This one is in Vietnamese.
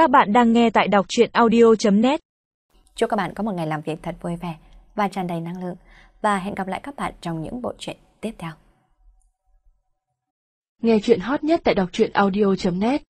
Các bạn đang nghe tại đọc chuyện audio.net Chúc các bạn có một ngày làm việc thật vui vẻ và tràn đầy năng lượng. Và hẹn gặp lại các bạn trong những bộ truyện tiếp theo. Nghe chuyện hot nhất tại đọc truyện audio.net